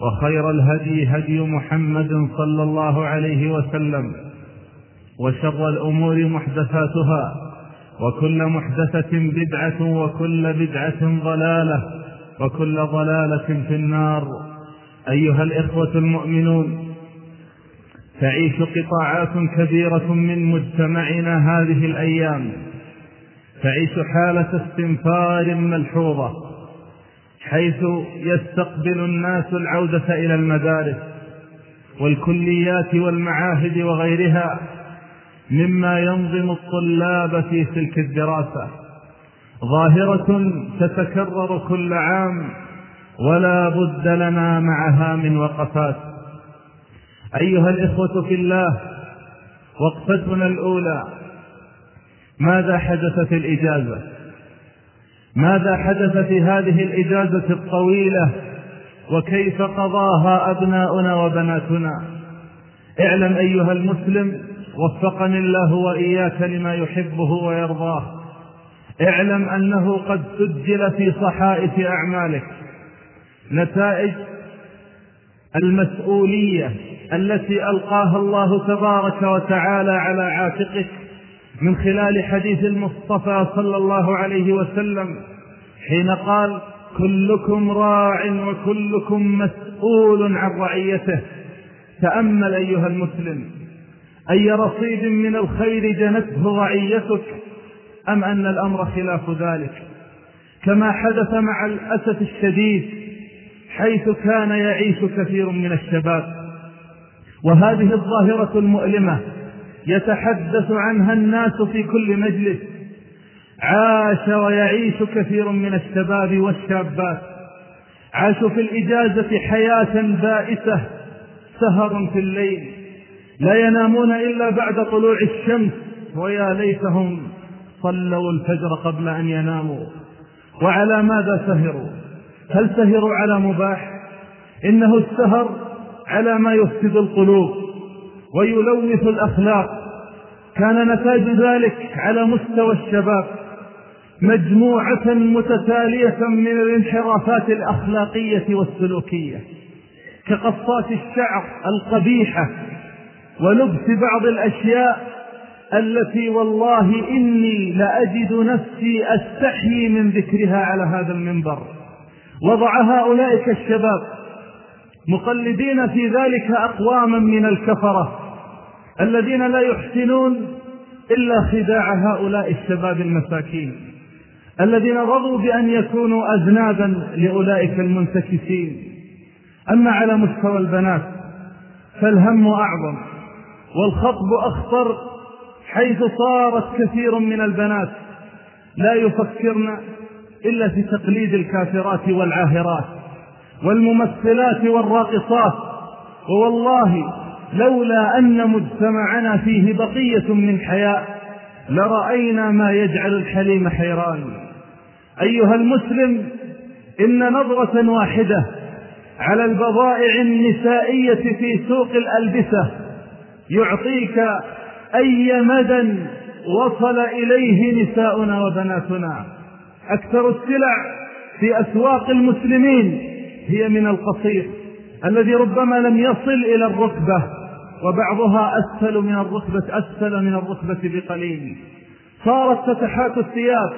وخير الهدي هدي محمد صلى الله عليه وسلم وشر الأمور محدثاتها وكل محدثة بدعة وكل بدعة ضلالة وكل ضلالة في النار. أيها الإخوة المؤمنون تعيش قطاعات كبيرة من مجتمعنا هذه الأيام. تعيش حالة استنفار ملحوظة. حيث يستقبل الناس العودة إلى المدارس والكليات والمعاهد وغيرها مما ينظم الطلاب في سلك الدراسة. ظاهرة تتكرر كل عام ولا بد لنا معها من وقفات. أيها الإخوة في الله وقفتنا الأولى ماذا حدث في الإجازة؟ ماذا حدث في هذه الإجازة الطويلة؟ وكيف قضاها أبناؤنا وبناتنا؟ اعلم أيها المسلم وفقني الله وإياك لما يحبه ويرضاه. اعلم أنه قد سجل في صحائف أعمالك. نتائج المسؤولية التي ألقاها الله تبارك وتعالى على عاتقك من خلال حديث المصطفى صلى الله عليه وسلم حين قال كلكم راع وكلكم مسؤول عن رعيته. تأمل أيها المسلم أي رصيد من الخير جنته رعيتك أم أن الأمر خلاف ذلك؟ كما حدث مع الأسف الشديد حيث كان يعيش كثير من الشباب. وهذه الظاهرة المؤلمة يتحدث عنها الناس في كل مجلس. عاش ويعيش كثير من الشباب والشابات. عاشوا في الإجازة حياة بائسة سهر في الليل. لا ينامون إلا بعد طلوع الشمس. ويا ليتهم صلوا الفجر قبل أن يناموا. وعلى ماذا سهروا؟ هل سهروا على مباح؟ إنه السهر على ما يفسد القلوب. ويلوث الأخلاق. كان نتاج ذلك على مستوى الشباب. مجموعة متتالية من الانحرافات الأخلاقية والسلوكية. كقصات الشعر القبيحة ولبس بعض الأشياء التي والله إني لأجد نفسي أستحيي من ذكرها على هذا المنبر. وضع هؤلاء الشباب مقلدين في ذلك أقواما من الكفرة الذين لا يحسنون إلا خداع هؤلاء الشباب المساكين الذين رضوا بأن يكونوا أذنابا لأولئك المنتكسين أما على مستوى البنات فالهم أعظم والخطب أخطر حيث صارت كثير من البنات لا يفكرن إلا في تقليد الكافرات والعاهرات والممثلات والراقصات. ووالله لولا أن مجتمعنا فيه بقية من حياء لرأينا ما يجعل الحليم حيران. أيها المسلم إن نظرة واحدة على البضائع النسائية في سوق الألبسة يعطيك أي مدى وصل إليه نساؤنا وبناتنا. أكثر السلع في أسواق المسلمين هي من القصير الذي ربما لم يصل إلى الركبة وبعضها أسفل من الركبة أسفل من الركبة بقليل. صارت فتحات الثياب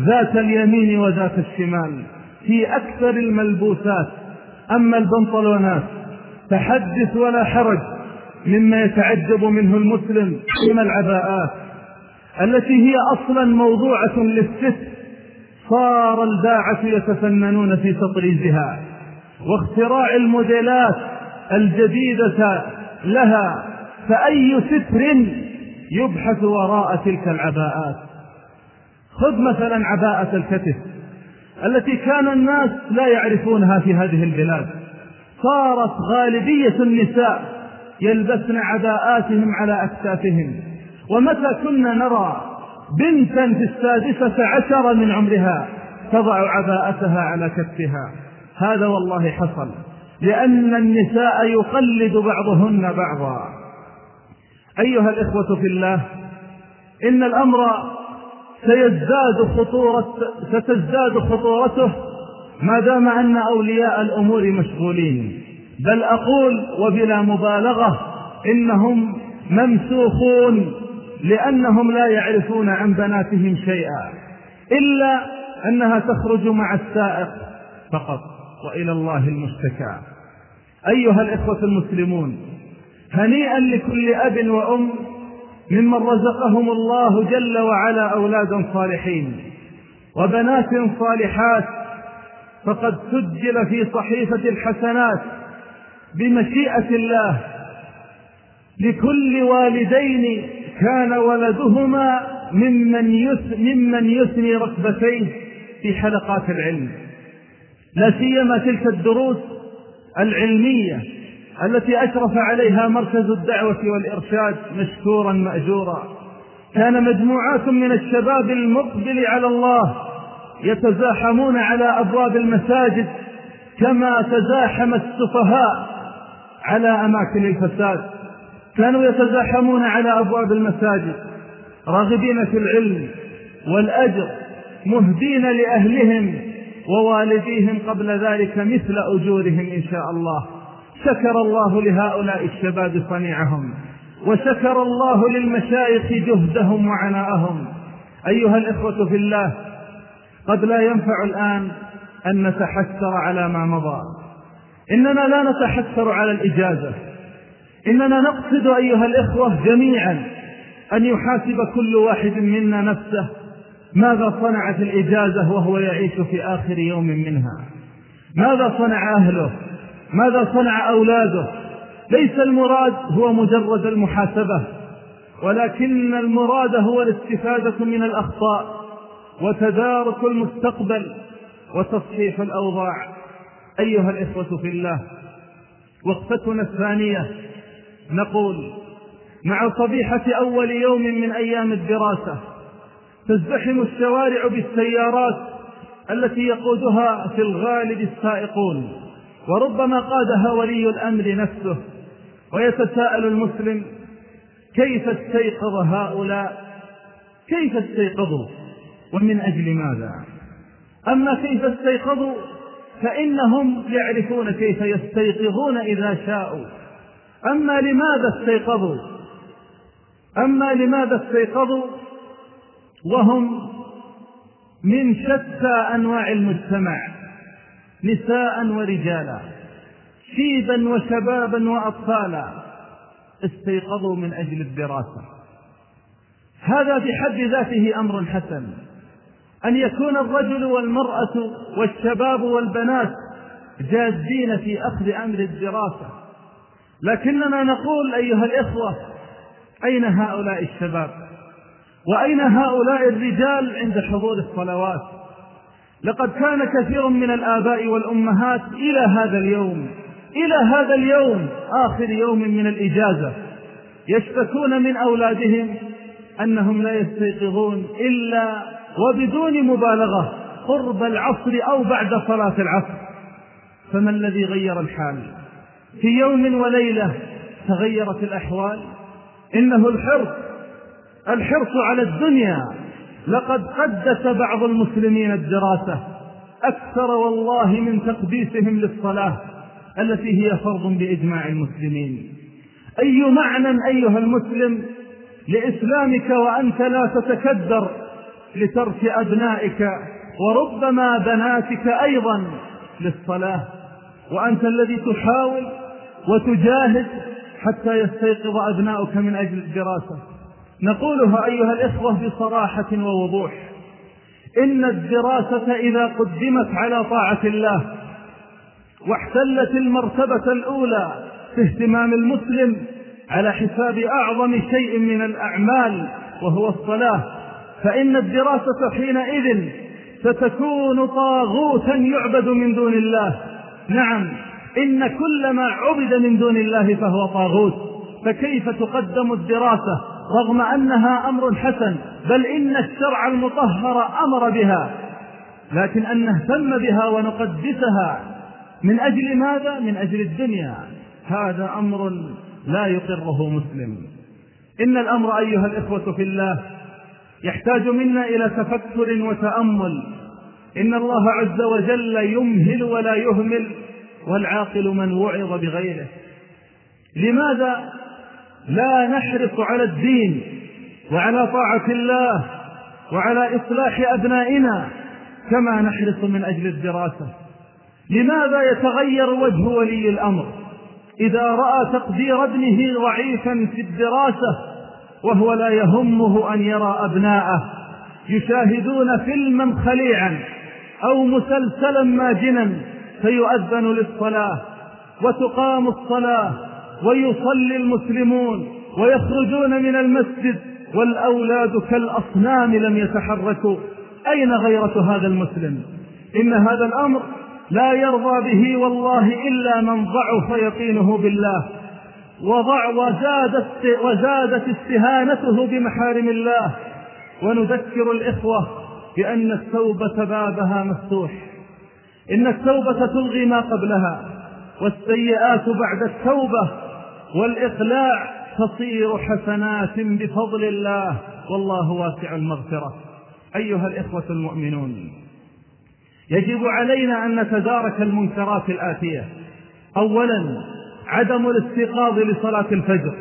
ذات اليمين وذات الشمال في أكثر الملبوسات. أما البنطلونات فحدث ولا حرج مما يتعجب منه المسلم من العباءات. التي هي أصلا موضوعة للست صار الباعة يتفننون في تطريزها. واختراع الموديلات الجديدة لها فأي ستر يبحث وراء تلك العباءات؟ خذ مثلا عباءة الكتف التي كان الناس لا يعرفونها في هذه البلاد. صارت غالبية النساء يلبسن عباءاتهم على أكتافهم. ومتى كنا نرى بنتا في السادسة عشر من عمرها تضع عباءتها على كتفها؟ هذا والله حصل. لأن النساء يقلد بعضهن بعضا. أيها الإخوة في الله إن الأمر سيزداد خطورة ستزداد خطورته ما دام أن أولياء الأمور مشغولين. بل أقول وبلا مبالغة إنهم ممسوخون لأنهم لا يعرفون عن بناتهم شيئا إلا أنها تخرج مع السائق فقط. وإلى الله المشتكى أيها الإخوة المسلمون هنيئا لكل أب وأم ممن رزقهم الله جل وعلا أولادا صالحين وبنات صالحات فقد سجل في صحيفة الحسنات بمشيئة الله لكل والدين كان ولدهما ممن ممن يثني ركبتيه في حلقات العلم. لا سيما تلك الدروس العلمية التي أشرف عليها مركز الدعوة والإرشاد مشكورا مأجورا. كان مجموعات من الشباب المقبل على الله يتزاحمون على أبواب المساجد كما تزاحم السفهاء على أماكن الفساد. كانوا يتزاحمون على أبواب المساجد راغبين في العلم والأجر مهدين لأهلهم ووالديهم قبل ذلك مثل أجورهم إن شاء الله. شكر الله لهؤلاء الشباب صنيعهم وشكر الله للمشايخ جهدهم وعناءهم. أيها الإخوة في الله قد لا ينفع الآن أن نتحسر على ما مضى. إننا لا نتحسر على الإجازة. إننا نقصد أيها الإخوة جميعا أن يحاسب كل واحد منا نفسه ماذا صنعت الإجازة وهو يعيش في آخر يوم منها؟ ماذا صنع أهله؟ ماذا صنع أولاده؟ ليس المراد هو مجرد المحاسبة ولكن المراد هو الاستفادة من الأخطاء وتدارك المستقبل وتصحيح الأوضاع. أيها الإخوة في الله وقفتنا الثانية نقول مع صبيحة أول يوم من أيام الدراسة تزدحم الشوارع بالسيارات التي يقودها في الغالب السائقون. وربما قادها ولي الأمر نفسه ويتساءل المسلم كيف استيقظ هؤلاء؟ كيف استيقظوا؟ ومن أجل ماذا؟ أما كيف استيقظوا فإنهم يعرفون كيف يستيقظون إذا شاءوا. أما لماذا استيقظوا؟ أما لماذا استيقظوا؟ وهم من شتى أنواع المجتمع نساء ورجالا شيبا وشبابا وأطفالا استيقظوا من أجل الدراسة. هذا في حد ذاته أمر حسن أن يكون الرجل والمرأة والشباب والبنات جادين في أخذ أمر الدراسة. لكننا نقول أيها الإخوة أين هؤلاء الشباب؟ وأين هؤلاء الرجال عند حضور الصلوات. لقد كان كثير من الآباء والأمهات إلى هذا اليوم إلى هذا اليوم آخر يوم من الإجازة يشتكون من أولادهم أنهم لا يستيقظون إلا وبدون مبالغة قرب العصر أو بعد صلاة العصر. فما الذي غير الحال؟ في يوم وليلة تغيرت الأحوال. إنه الحرص الحرص على الدنيا. لقد قدس بعض المسلمين الدراسة. أكثر والله من تقديسهم للصلاة التي هي فرض بإجماع المسلمين. أي معنى أيها المسلم لإسلامك وأنت لا تتكدر لترك أبنائك وربما بناتك أيضا للصلاة؟ وأنت الذي تحاول وتجاهد حتى يستيقظ أبناؤك من أجل الدراسة. نقولها أيها الإخوة بصراحة ووضوح. إن الدراسة إذا قدمت على طاعة الله واحتلت المرتبة الأولى في اهتمام المسلم على حساب أعظم شيء من الأعمال وهو الصلاة فإن الدراسة حينئذ ستكون طاغوتا يعبد من دون الله. نعم إن كل ما عبد من دون الله فهو طاغوت. فكيف تقدم الدراسة؟ رغم أنها أمر حسن بل إن الشرع المطهر أمر بها لكن أن نهتم بها ونقدسها من أجل ماذا؟ من أجل الدنيا. هذا أمر لا يقره مسلم. إن الأمر أيها الإخوة في الله يحتاج منا إلى تفكر وتأمل. إن الله عز وجل يمهل ولا يهمل والعاقل من وعظ بغيره. لماذا لا نحرص على الدين وعلى طاعة الله وعلى إصلاح أبنائنا كما نحرص من أجل الدراسة. لماذا يتغير وجه ولي الأمر؟ إذا رأى تقدير ابنه ضعيفا في الدراسة وهو لا يهمه أن يرى أبناءه يشاهدون فيلما خليعا أو مسلسلا ماجنا فيؤذن للصلاة وتقام الصلاة ويصلي المسلمون ويخرجون من المسجد والأولاد كالأصنام لم يتحركوا. أين غيرة هذا المسلم؟ إن هذا الأمر لا يرضى به والله إلا من ضعف يقينه بالله. وضع وزادت, وزادت استهانته بمحارم الله. ونذكر الإخوة بأن التوبة بابها مفتوح. إن التوبة تلغي ما قبلها والسيئات بعد التوبة والإقلاع تصير حسنات بفضل الله والله واسع المغفرة. أيها الإخوة المؤمنون يجب علينا أن نتدارك المنكرات الآتية. أولا عدم الاستيقاظ لصلاة الفجر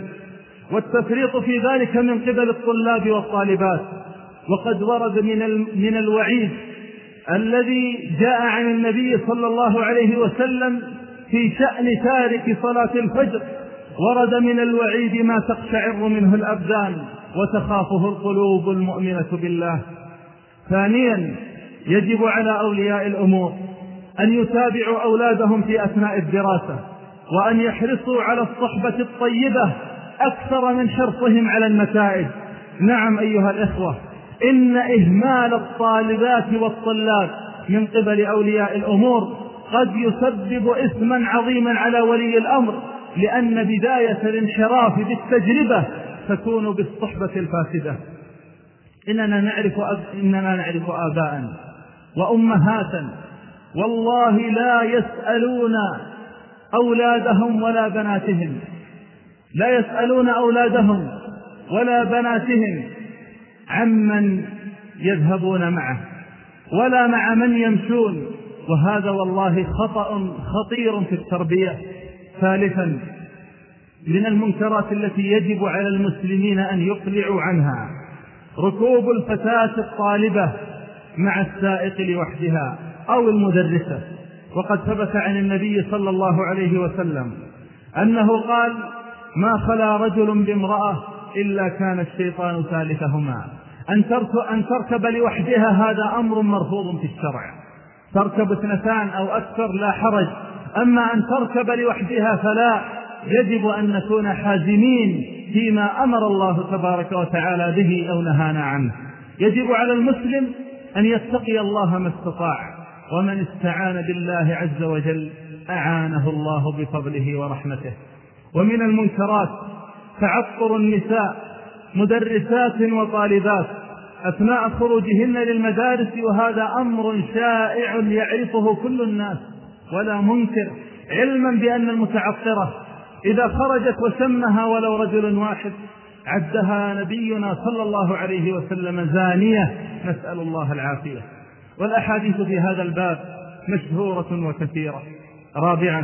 والتفريط في ذلك من قبل الطلاب والطالبات. وقد ورد من من الوعيد الذي جاء عن النبي صلى الله عليه وسلم في شأن تارك صلاة الفجر. ورد من الوعيد ما تقشعر منه الأبدان وتخافه القلوب المؤمنة بالله. ثانيا يجب على أولياء الأمور أن يتابعوا أولادهم في أثناء الدراسة وأن يحرصوا على الصحبة الطيبة أكثر من حرصهم على النتائج نعم أيها الإخوة إن إهمال الطالبات والطلاب من قبل أولياء الأمور قد يسبب إثما عظيما على ولي الأمر لأن بداية الانحراف بالتجربة تكون بالصحبة الفاسدة. إننا نعرف أب... إننا نعرف آباء وأمهاتا والله لا يسألون أولادهم ولا بناتهم. لا يسألون أولادهم ولا بناتهم عمن يذهبون معه ولا مع من يمشون. وهذا والله خطأ خطير في التربية. ثالثا من المنكرات التي يجب على المسلمين أن يقلعوا عنها ركوب الفتاة الطالبة مع السائق لوحدها أو المدرسة. وقد ثبت عن النبي صلى الله عليه وسلم أنه قال ما خلا رجل بامرأة إلا كان الشيطان ثالثهما. أن تركب لوحدها هذا أمر مرفوض في الشرع. تركب اثنتان أو أكثر لا حرج. أما أن تركب لوحدها فلا يجب أن نكون حازمين فيما أمر الله تبارك وتعالى به أو نهانا عنه. يجب على المسلم أن يتقي الله ما استطاع ومن استعان بالله عز وجل أعانه الله بفضله ورحمته. ومن المنكرات تعطر النساء مدرسات وطالبات أثناء خروجهن للمدارس وهذا أمر شائع يعرفه كل الناس. ولا منكر علما بأن المتعطرة إذا خرجت وسمها ولو رجل واحد عدها نبينا صلى الله عليه وسلم زانية نسأل الله العافية. والأحاديث في هذا الباب مشهورة وكثيرة. رابعا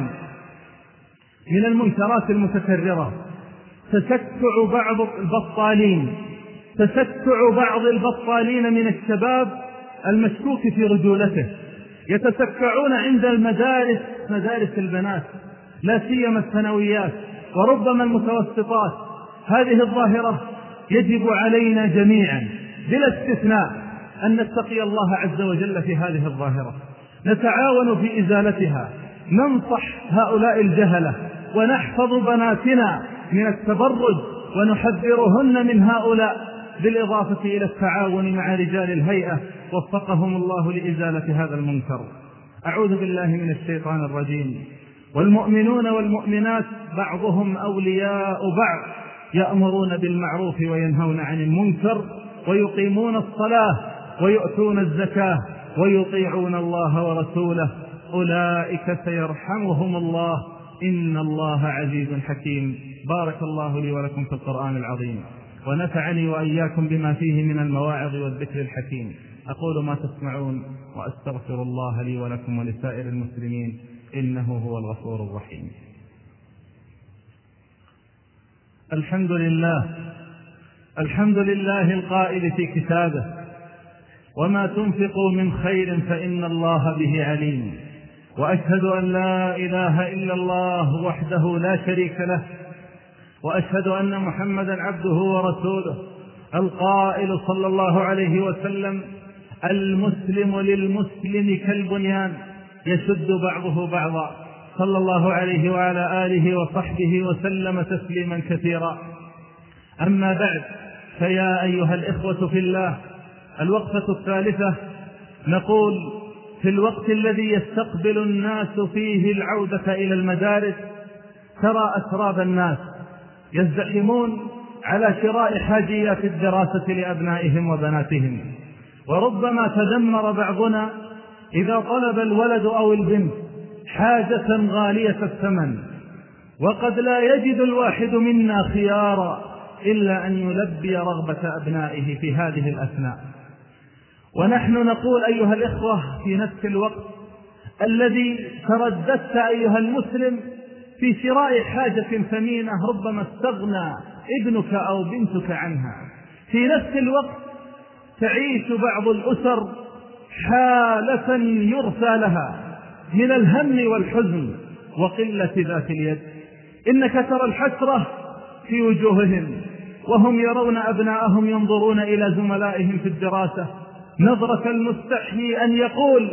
من المنكرات المتكررة تستع بعض البطالين تستع بعض البطالين من الشباب المشكوك في رجولته. يتسكعون عند المدارس مدارس البنات لا سيما الثانويات وربما المتوسطات. هذه الظاهرة يجب علينا جميعا بلا استثناء أن نتقي الله عز وجل في هذه الظاهرة. نتعاون في إزالتها ننصح هؤلاء الجهلة ونحفظ بناتنا من التبرج ونحذرهن من هؤلاء بالإضافة إلى التعاون مع رجال الهيئة. وفقهم الله لإزالة هذا المنكر. أعوذ بالله من الشيطان الرجيم. والمؤمنون والمؤمنات بعضهم أولياء بعض يأمرون بالمعروف وينهون عن المنكر ويقيمون الصلاة ويؤتون الزكاة ويطيعون الله ورسوله. أولئك سيرحمهم الله. إن الله عزيز حكيم. بارك الله لي ولكم في القرآن العظيم. ونفعني وإياكم بما فيه من المواعظ والذكر الحكيم. أقول ما تسمعون وأستغفر الله لي ولكم ولسائر المسلمين إنه هو الغفور الرحيم. الحمد لله الحمد لله القائل في كتابه وما تنفقوا من خير فإن الله به عليم وأشهد أن لا إله إلا الله وحده لا شريك له وأشهد أن محمدا عبده ورسوله القائل صلى الله عليه وسلم المسلم للمسلم كالبنيان يشد بعضه بعضا. صلى الله عليه وعلى آله وصحبه وسلم تسليما كثيرا. أما بعد فيا أيها الإخوة في الله الوقفة الثالثة نقول في الوقت الذي يستقبل الناس فيه العودة إلى المدارس ترى أسراب الناس يزدحمون على شراء حاجيات الدراسة لأبنائهم وبناتهم. وربما تدمر بعضنا إذا طلب الولد أو البنت حاجة غالية الثمن. وقد لا يجد الواحد منا خيارا إلا أن يلبي رغبة أبنائه في هذه الأثناء. ونحن نقول أيها الإخوة في نفس الوقت الذي ترددت أيها المسلم في شراء حاجة ثمينة ربما استغنى ابنك أو بنتك عنها. في نفس الوقت تعيش بعض الأسر حالة يرثى لها من الهم والحزن وقلة ذات اليد. إنك ترى الحسرة في وجوههم وهم يرون أبناءهم ينظرون إلى زملائهم في الدراسة. نظرة المستحيي أن يقول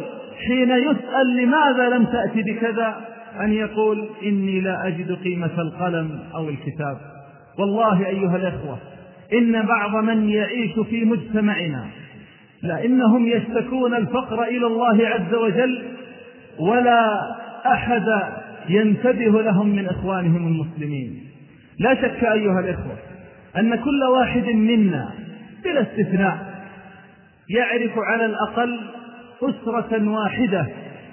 حين يسأل لماذا لم تأتي بكذا أن يقول إني لا أجد قيمة القلم أو الكتاب. والله أيها الأخوة إن بعض من يعيش في مجتمعنا لأنهم يشتكون الفقر إلى الله عز وجل ولا أحد ينتبه لهم من إخوانهم المسلمين. لا شك أيها الإخوة أن كل واحد منا بلا استثناء يعرف على الأقل أسرة واحدة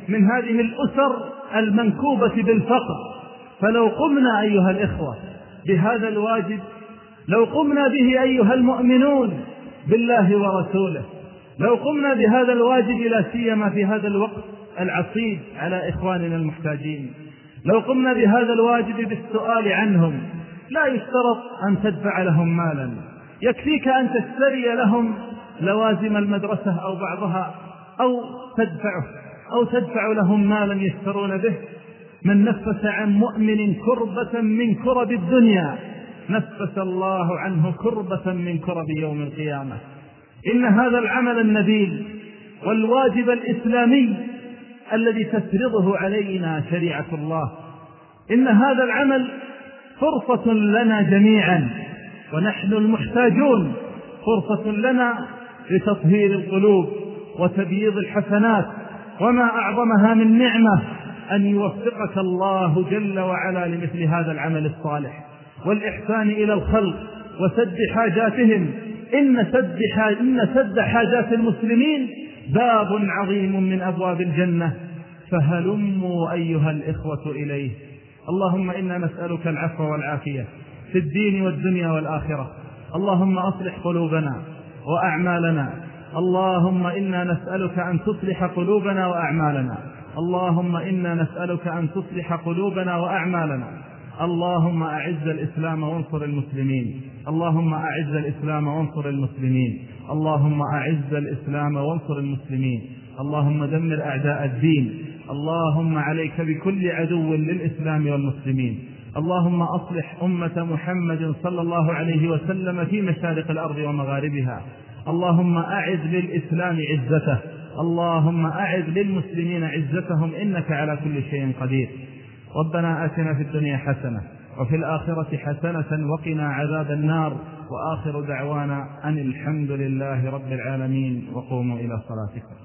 من هذه الأسر المنكوبة بالفقر. فلو قمنا أيها الإخوة بهذا الواجب لو قمنا به أيها المؤمنون بالله ورسوله لو قمنا بهذا الواجب لا سيما في هذا الوقت العصيب على إخواننا المحتاجين. لو قمنا بهذا الواجب بالسؤال عنهم لا يشترط أن تدفع لهم مالا. يكفيك أن تشتري لهم لوازم المدرسة أو بعضها أو تدفعه أو تدفع لهم مالا يشترون به من نفس عن مؤمن كربة من كرب الدنيا. نفس الله عنه كربة من كرب يوم القيامة. إن هذا العمل النبيل والواجب الإسلامي الذي تفرضه علينا شريعة الله. إن هذا العمل فرصة لنا جميعا ونحن المحتاجون فرصة لنا لتطهير القلوب وتبييض الحسنات. وما أعظمها من نعمة أن يوفقك الله جل وعلا لمثل هذا العمل الصالح. والإحسان إلى الخلق وسد حاجاتهم. إن سد, إن سد حاجات المسلمين باب عظيم من أبواب الجنة. فهلموا أيها الإخوة إليه. اللهم إنا نسألك العفو والعافية في الدين والدنيا والآخرة. اللهم أصلح قلوبنا وأعمالنا. اللهم إنا نسألك أن تصلح قلوبنا وأعمالنا. اللهم إنا نسألك أن تصلح قلوبنا وأعمالنا. اللهم أعز الإسلام وانصر المسلمين. اللهم أعز الإسلام وانصر المسلمين. اللهم أعز الإسلام وانصر المسلمين. اللهم دمر أعداء الدين. اللهم عليك بكل عدو للإسلام والمسلمين. اللهم أصلح أمة محمد صلى الله عليه وسلم في مشارق الأرض ومغاربها. اللهم أعز للإسلام عزته. اللهم أعز للمسلمين عزتهم إنك على كل شيء قدير. ربنا آتنا في الدنيا حسنة وفي الآخرة حسنة وقنا عذاب النار وآخر دعوانا أن الحمد لله رب العالمين وقوموا إلى صلاتكم.